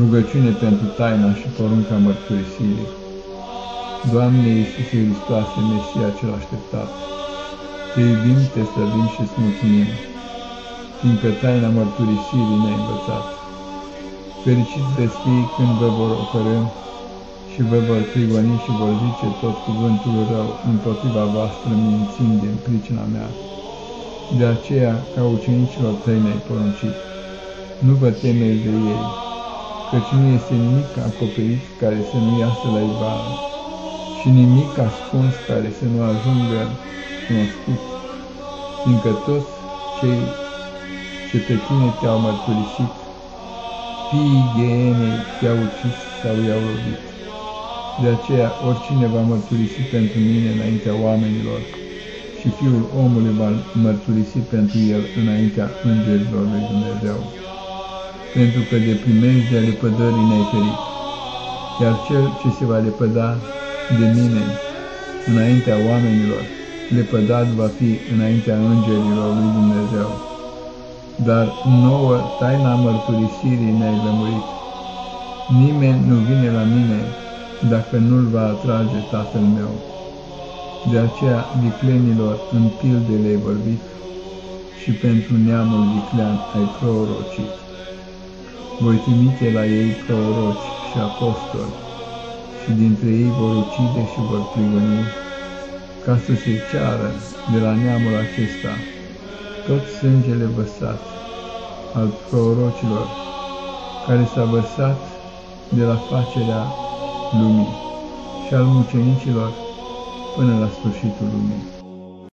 Rugăciune pentru taina și porunca mărturisirii. Doamne Iisuse Hristoase, Mesia cel așteptat, Te iubim, Te slăbim și îți mulțumim, fiindcă taina mărturisirii ne-ai învățat. Fericiți veți fi când vă vor ocărâ și vă vor prigoni și vor zice tot cuvântul rău împotriva voastră mințind din pricina mea. De aceea, ca ucenicilor tăi ne-ai poruncit, nu vă temeți de ei, căci nu este nimic acoperit care să nu iasă la ivară și nimic ascuns care să nu ajungă cunoscut, fiindcă toți cei ce pe tine te-au mărturisit, fiii ghenei te-au ucis sau i-au lovit. De aceea, oricine va mărturisi pentru mine înaintea oamenilor și Fiul omului va mărturisi pentru el înaintea îngerilor lui Dumnezeu pentru că de primejdea lepădării ne-ai ferit. Iar cel ce se va lepăda de mine înaintea oamenilor, lepădat va fi înaintea îngerilor lui Dumnezeu. Dar nouă taina mărturisirii ne-ai lămurit. Nimeni nu vine la mine dacă nu-l va atrage Tatăl meu. De aceea viclenilor în pilde le-ai vorbit și pentru neamul viclean ai prorocit voi trimite la ei proroci și apostoli, și dintre ei vor ucide și vor prigoni, ca să se ceară de la neamul acesta tot sângele văsat al prorocilor, care s-a văsat de la facerea lumii și al mucenicilor până la sfârșitul lumii.